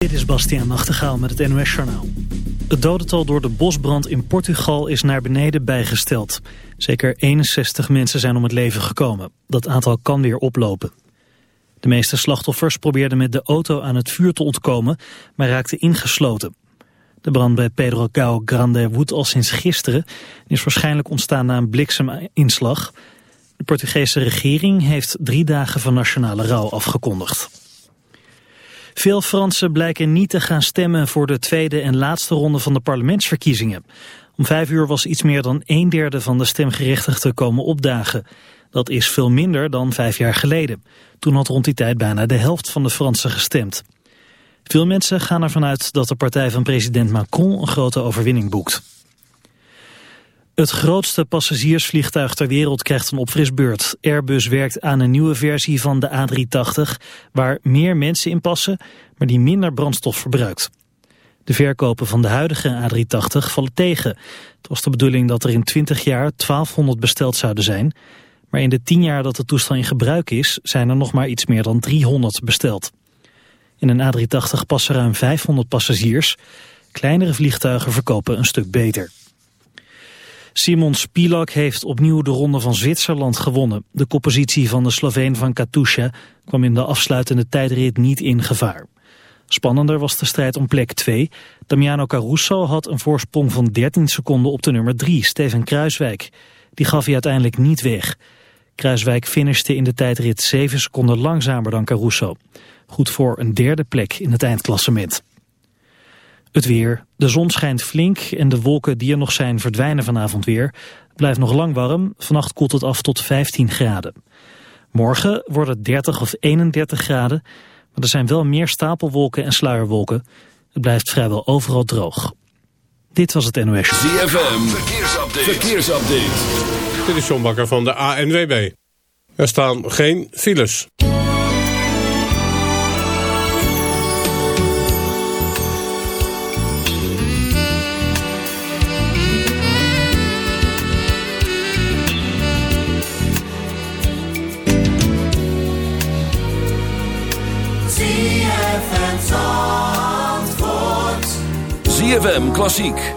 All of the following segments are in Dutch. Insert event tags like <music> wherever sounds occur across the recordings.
Dit is Bastiaan Nachtegaal met het NOS-journaal. Het dodental door de bosbrand in Portugal is naar beneden bijgesteld. Zeker 61 mensen zijn om het leven gekomen. Dat aantal kan weer oplopen. De meeste slachtoffers probeerden met de auto aan het vuur te ontkomen, maar raakten ingesloten. De brand bij Pedro Cao Grande woedt al sinds gisteren en is waarschijnlijk ontstaan na een blikseminslag. De Portugese regering heeft drie dagen van nationale rouw afgekondigd. Veel Fransen blijken niet te gaan stemmen voor de tweede en laatste ronde van de parlementsverkiezingen. Om vijf uur was iets meer dan een derde van de stemgerechtigden komen opdagen. Dat is veel minder dan vijf jaar geleden. Toen had rond die tijd bijna de helft van de Fransen gestemd. Veel mensen gaan ervan uit dat de partij van president Macron een grote overwinning boekt. Het grootste passagiersvliegtuig ter wereld krijgt een opfrisbeurt. Airbus werkt aan een nieuwe versie van de A380... waar meer mensen in passen, maar die minder brandstof verbruikt. De verkopen van de huidige A380 vallen tegen. Het was de bedoeling dat er in 20 jaar 1200 besteld zouden zijn... maar in de 10 jaar dat het toestel in gebruik is... zijn er nog maar iets meer dan 300 besteld. In een A380 passen ruim 500 passagiers. Kleinere vliegtuigen verkopen een stuk beter. Simon Spilak heeft opnieuw de ronde van Zwitserland gewonnen. De koppositie van de Sloveen van Katusha kwam in de afsluitende tijdrit niet in gevaar. Spannender was de strijd om plek 2. Damiano Caruso had een voorsprong van 13 seconden op de nummer 3, Steven Kruiswijk. Die gaf hij uiteindelijk niet weg. Kruiswijk finishte in de tijdrit 7 seconden langzamer dan Caruso. Goed voor een derde plek in het eindklassement. Het weer. De zon schijnt flink en de wolken die er nog zijn verdwijnen vanavond weer. Het blijft nog lang warm. Vannacht koelt het af tot 15 graden. Morgen wordt het 30 of 31 graden. Maar er zijn wel meer stapelwolken en sluierwolken. Het blijft vrijwel overal droog. Dit was het NOS. ZFM. Verkeersupdate. Verkeersupdate. Dit is John Bakker van de ANWB. Er staan geen files. ZFM Klassiek.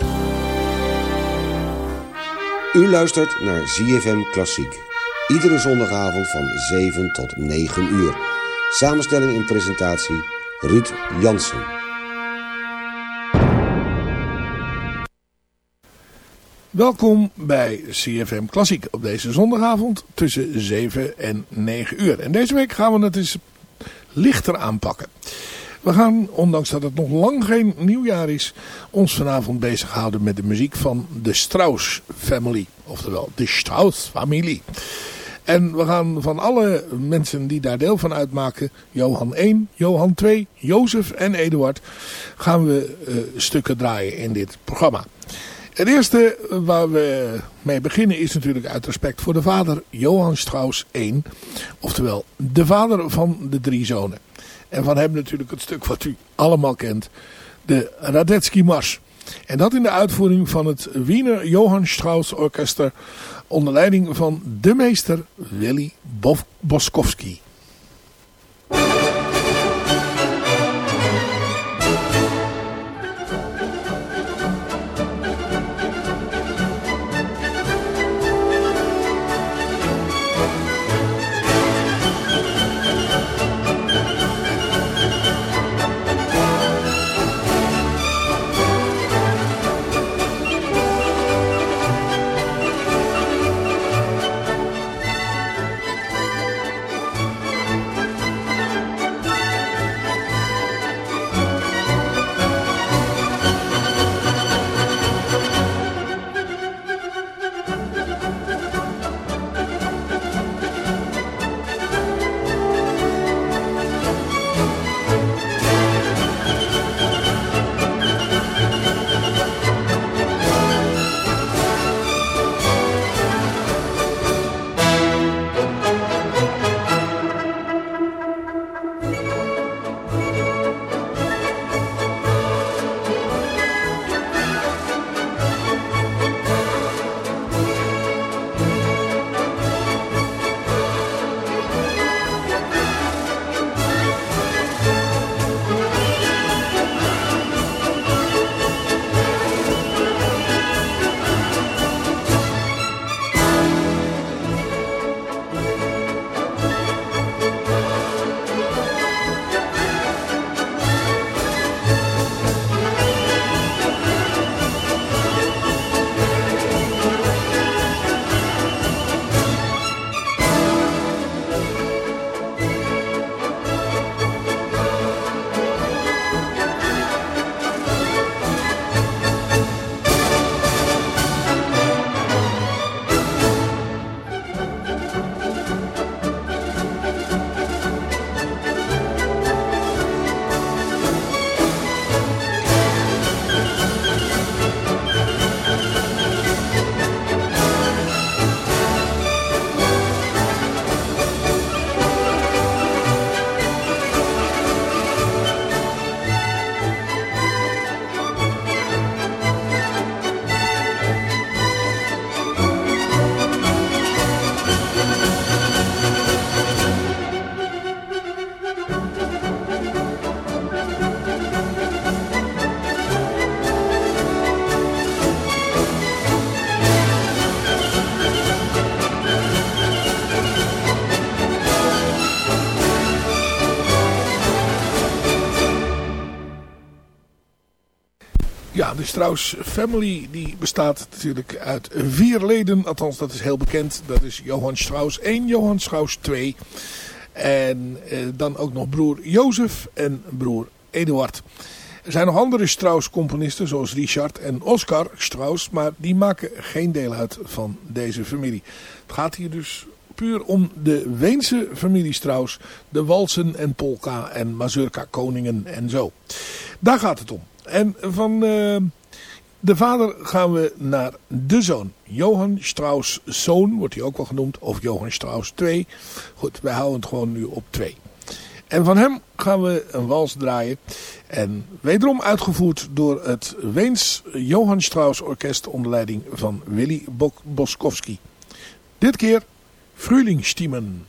U luistert naar ZFM Klassiek. Iedere zondagavond van 7 tot 9 uur. Samenstelling en presentatie Ruud Jansen. Welkom bij CFM Klassiek op deze zondagavond tussen 7 en 9 uur. En deze week gaan we het eens lichter aanpakken. We gaan, ondanks dat het nog lang geen nieuwjaar is, ons vanavond bezighouden met de muziek van de Strauss Family. Oftewel, de Strauss-familie. En we gaan van alle mensen die daar deel van uitmaken, Johan 1, Johan 2, Jozef en Eduard, gaan we uh, stukken draaien in dit programma. Het eerste waar we mee beginnen is natuurlijk uit respect voor de vader Johan Strauss 1. Oftewel de vader van de drie zonen. En van hem natuurlijk het stuk wat u allemaal kent. De Radetzky Mars. En dat in de uitvoering van het Wiener Johann Strauss Orkester. Onder leiding van de meester Willy Boskowski. Strauss Family die bestaat natuurlijk uit vier leden. Althans, dat is heel bekend. Dat is Johann Strauss 1, Johann Strauss 2. En eh, dan ook nog broer Jozef en broer Eduard. Er zijn nog andere Strauss-componisten zoals Richard en Oscar Strauss. Maar die maken geen deel uit van deze familie. Het gaat hier dus puur om de Weense familie Strauss. De walsen en polka en mazurka koningen en zo. Daar gaat het om. En van uh, de vader gaan we naar de zoon. Johann Strauss zoon wordt hij ook wel genoemd. Of Johann Strauss 2. Goed, wij houden het gewoon nu op 2. En van hem gaan we een wals draaien. En wederom uitgevoerd door het Weens Johann Strauss Orkest onder leiding van Willy Boskowski. Dit keer Frühlingsstimmen.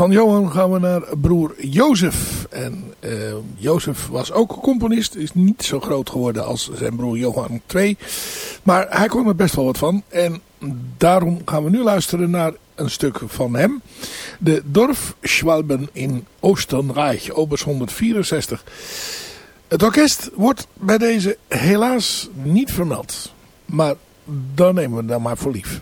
Van Johan gaan we naar broer Jozef. En uh, Jozef was ook componist. Is niet zo groot geworden als zijn broer Johan II. Maar hij kon er best wel wat van. En daarom gaan we nu luisteren naar een stuk van hem. De Dorfschwalben in Oostenrijk, opus 164. Het orkest wordt bij deze helaas niet vermeld. Maar dan nemen we dan maar voor lief.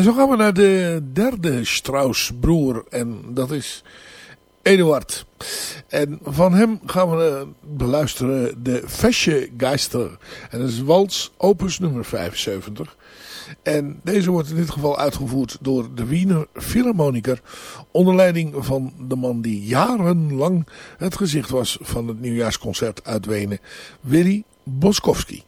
En zo gaan we naar de derde Strauss-broer. En dat is Eduard. En van hem gaan we eh, beluisteren de Fesche Geister. En dat is Wals opus nummer 75. En deze wordt in dit geval uitgevoerd door de Wiener Philharmoniker. Onder leiding van de man die jarenlang het gezicht was van het nieuwjaarsconcert uit Wenen. Willy Boskowski.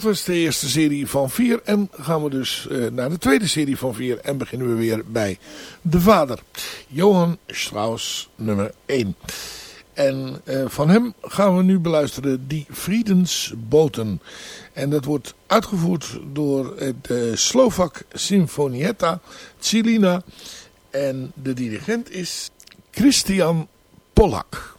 Dat was de eerste serie van vier. En gaan we dus uh, naar de tweede serie van vier. En beginnen we weer bij de vader. Johan Strauss nummer 1. En uh, van hem gaan we nu beluisteren Die Friedensboten. En dat wordt uitgevoerd door het uh, Slovak Sinfonietta Cilina. En de dirigent is Christian Polak.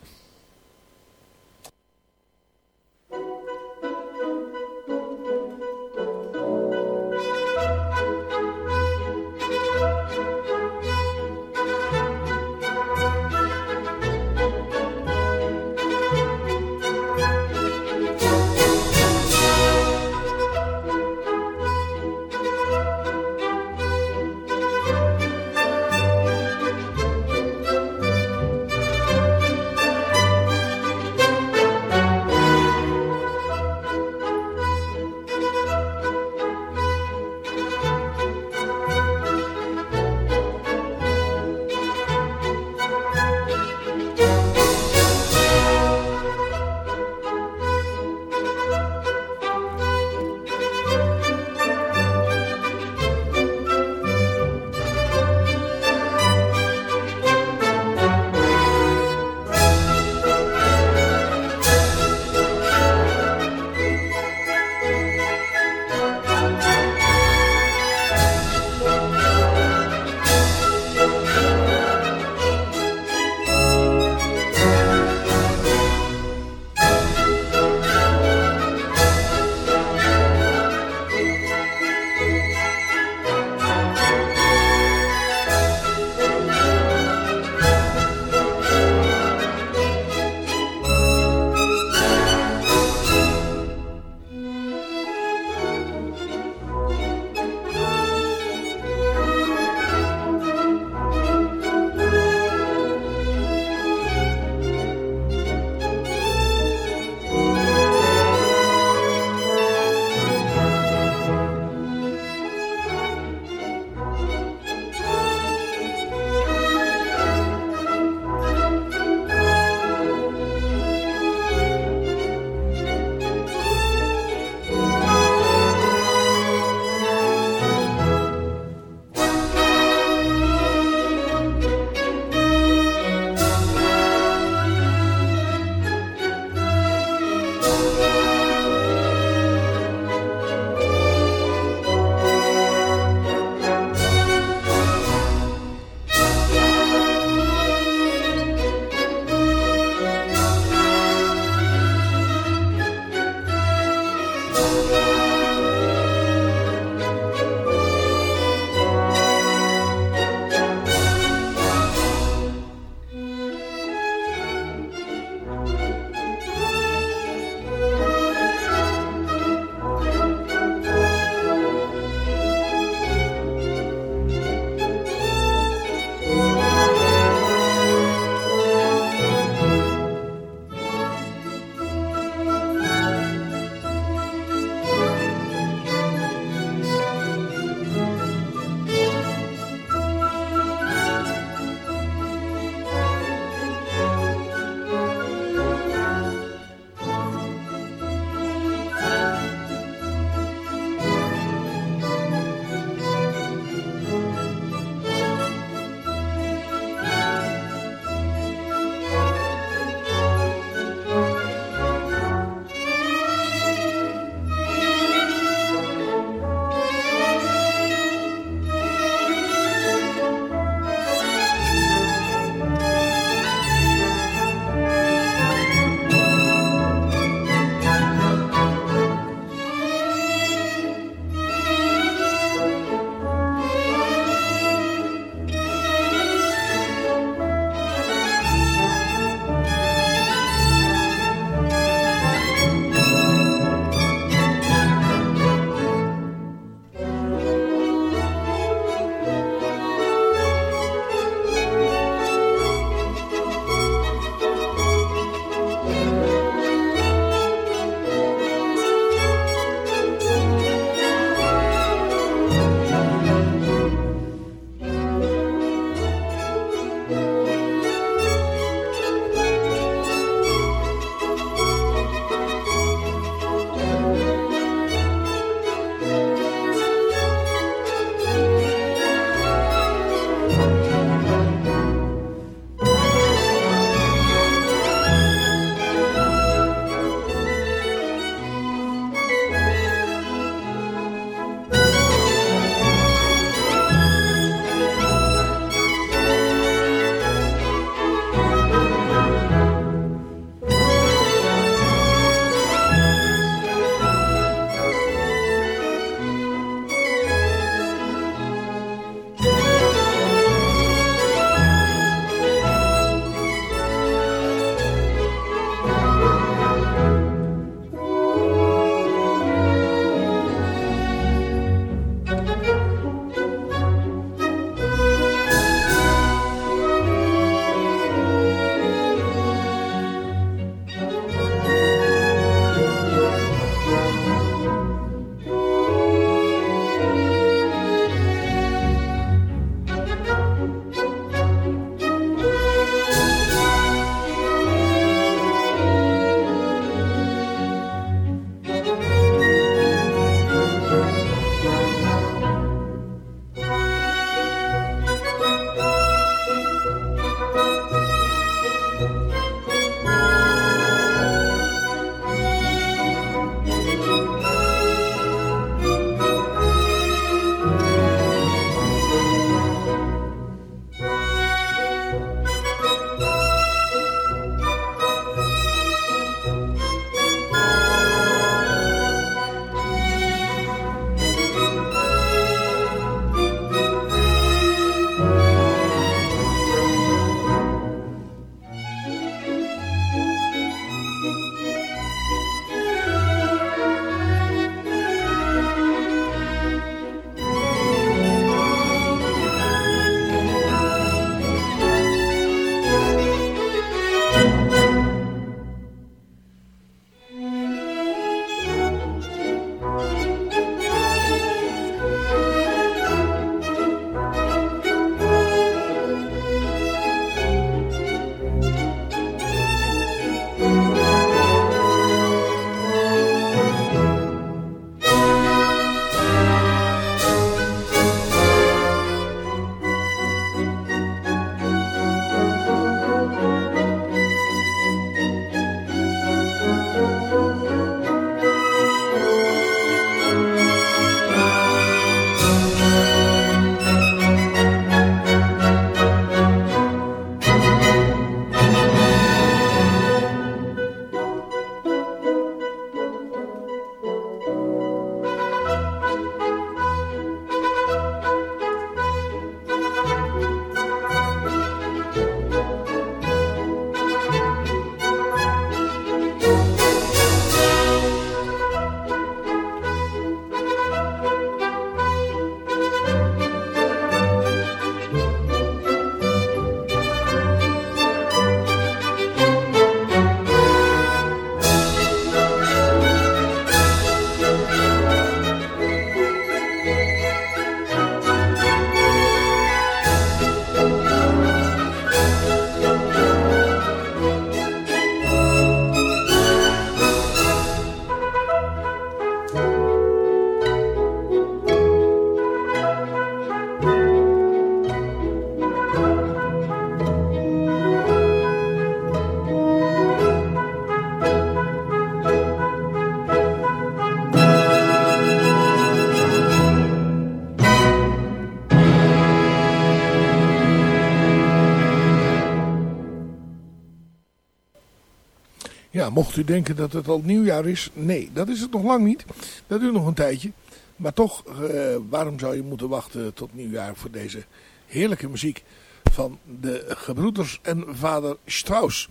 Mocht u denken dat het al nieuwjaar is, nee, dat is het nog lang niet. Dat duurt nog een tijdje. Maar toch, uh, waarom zou je moeten wachten tot nieuwjaar voor deze heerlijke muziek van de gebroeders en vader Strauss.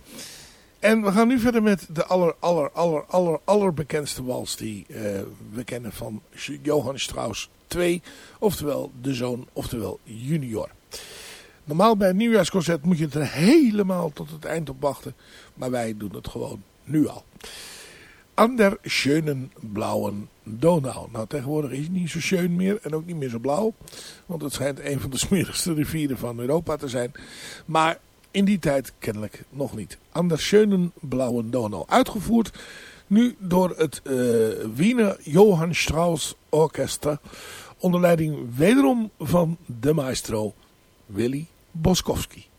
En we gaan nu verder met de aller, aller, aller, aller, allerbekendste wals die uh, we kennen van Johann Strauss II. Oftewel de zoon, oftewel junior. Normaal bij een nieuwjaarsconcert moet je het er helemaal tot het eind op wachten. Maar wij doen het gewoon nu al. An der schönen blauen Donau. Nou, tegenwoordig is het niet zo schön meer en ook niet meer zo blauw. Want het schijnt een van de <laughs> smerigste rivieren van Europa te zijn. Maar in die tijd kennelijk nog niet. An der schönen blauen Donau. Uitgevoerd nu door het uh, Wiener Johann Strauss Orchester. Onder leiding wederom van de maestro Willy Boskowski.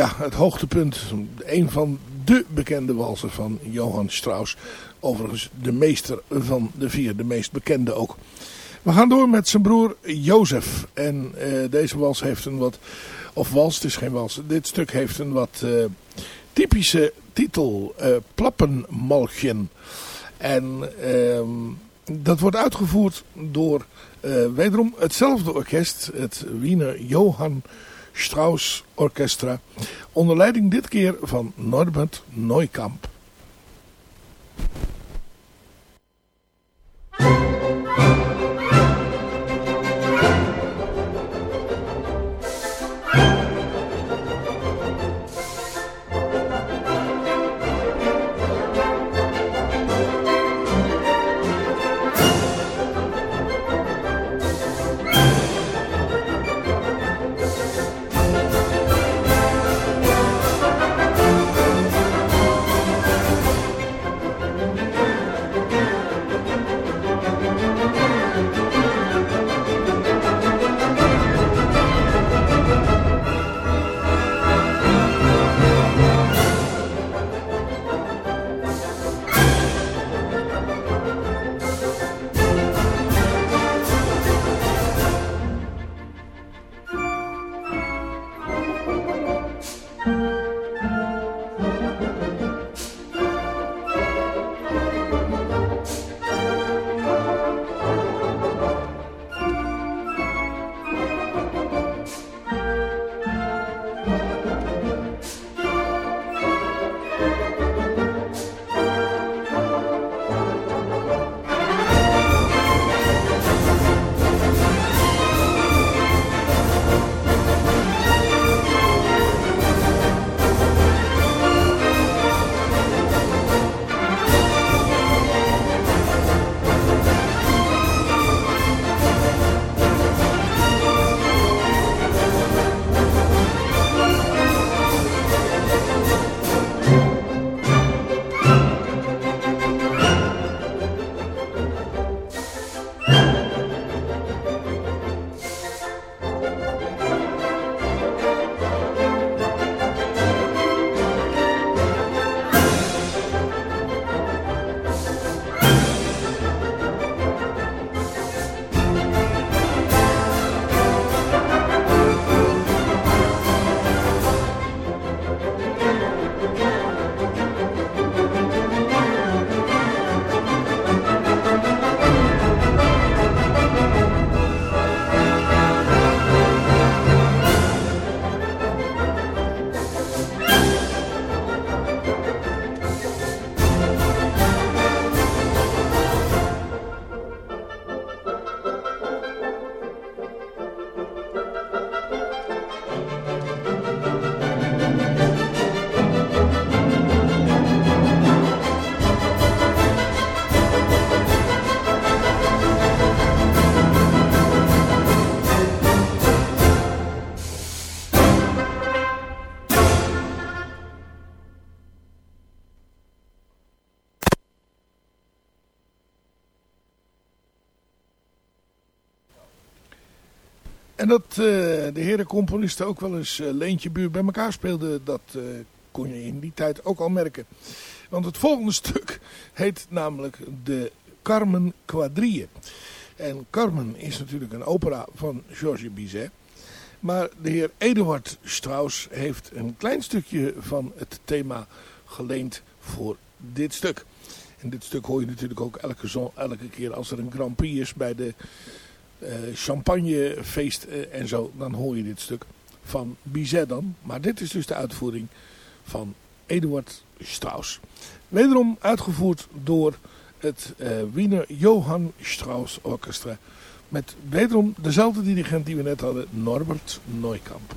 Ja, het hoogtepunt. Een van de bekende walsen van Johann Strauss. Overigens de meester van de vier, de meest bekende ook. We gaan door met zijn broer Jozef. En uh, deze wals heeft een wat... Of wals, het is geen wals. Dit stuk heeft een wat uh, typische titel. Uh. En ehm, dat wordt uitgevoerd door wederom hetzelfde orkest. Het Wiener Johann Strauss Orchestra. Onder leiding dit keer van Norbert Neukamp. Dat uh, de heren componisten ook wel eens uh, leentje buur bij elkaar speelden, dat uh, kon je in die tijd ook al merken. Want het volgende <laughs> stuk heet namelijk de Carmen Quadrille. En Carmen is natuurlijk een opera van Georges Bizet. Maar de heer Eduard Strauss heeft een klein stukje van het thema geleend voor dit stuk. En dit stuk hoor je natuurlijk ook elke, elke keer als er een Grand Prix is bij de champagnefeest uh, en zo, dan hoor je dit stuk van Bizet dan. Maar dit is dus de uitvoering van Eduard Strauss. Wederom uitgevoerd door het uh, Wiener Johann Strauss Orchestra. Met wederom dezelfde dirigent die we net hadden, Norbert Neukamp.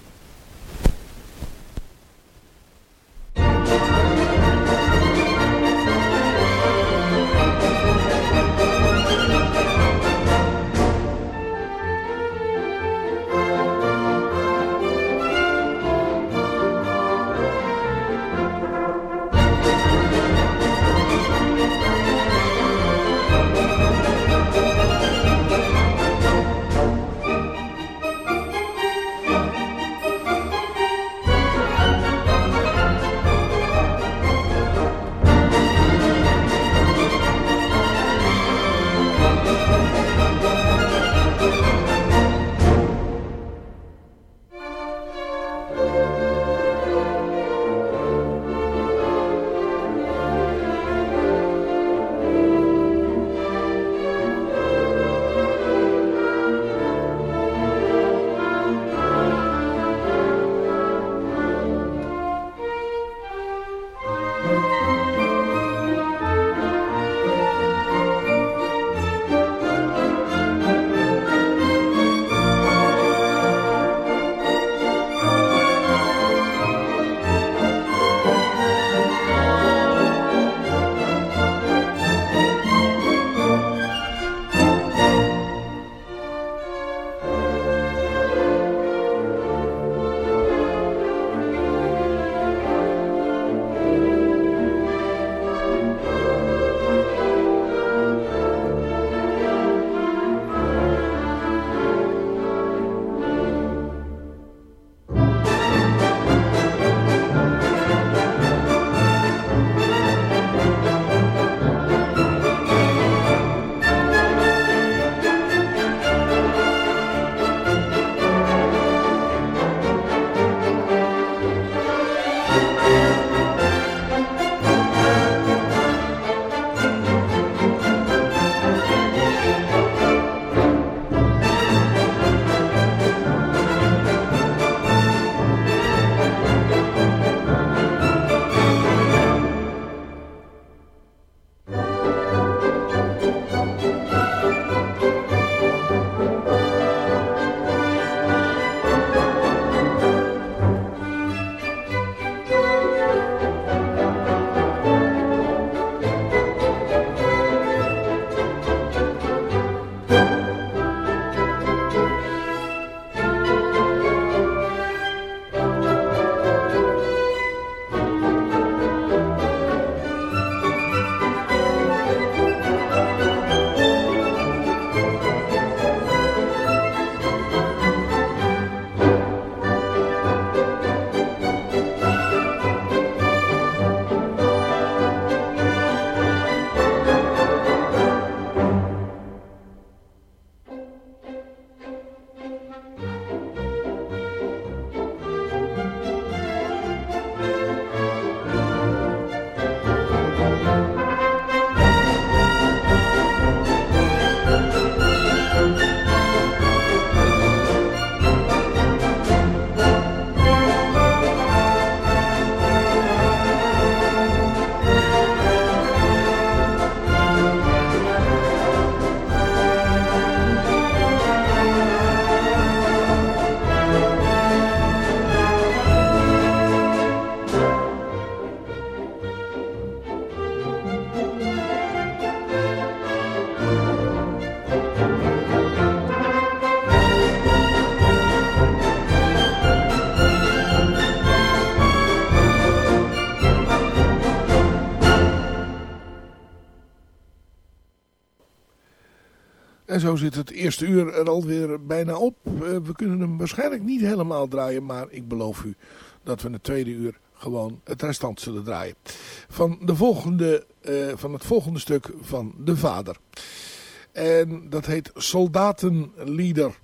Zo zit het eerste uur er alweer bijna op. Uh, we kunnen hem waarschijnlijk niet helemaal draaien, maar ik beloof u dat we in het tweede uur gewoon het restant zullen draaien. Van, de volgende, uh, van het volgende stuk van De Vader. En dat heet Soldatenlieder.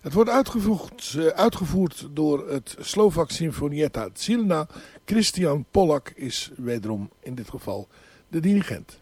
Het wordt uitgevoerd, uh, uitgevoerd door het Slovak Sinfonietta Zilna. Christian Pollak is wederom in dit geval de dirigent.